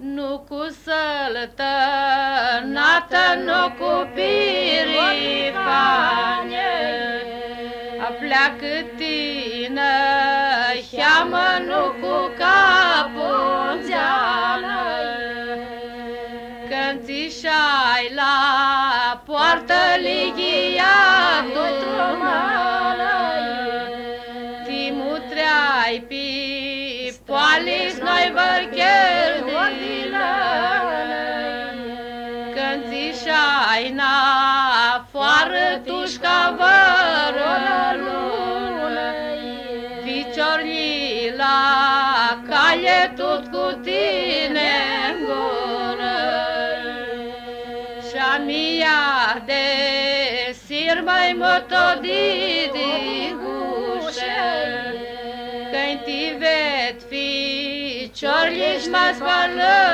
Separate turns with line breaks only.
Nu cu săltă, nată, nu cu pirifanie, A pleacă tine, cheamă, nu cu capul Când la poartă lighia tu Timu treai pi, poalis noi vărchei Cântișaina, foară tușca vără lună, Ficiorni la cale tot cu tine în gură. Și-a mia de sir mai motodi de gușe, Când ti vet ficiorni-și mă spală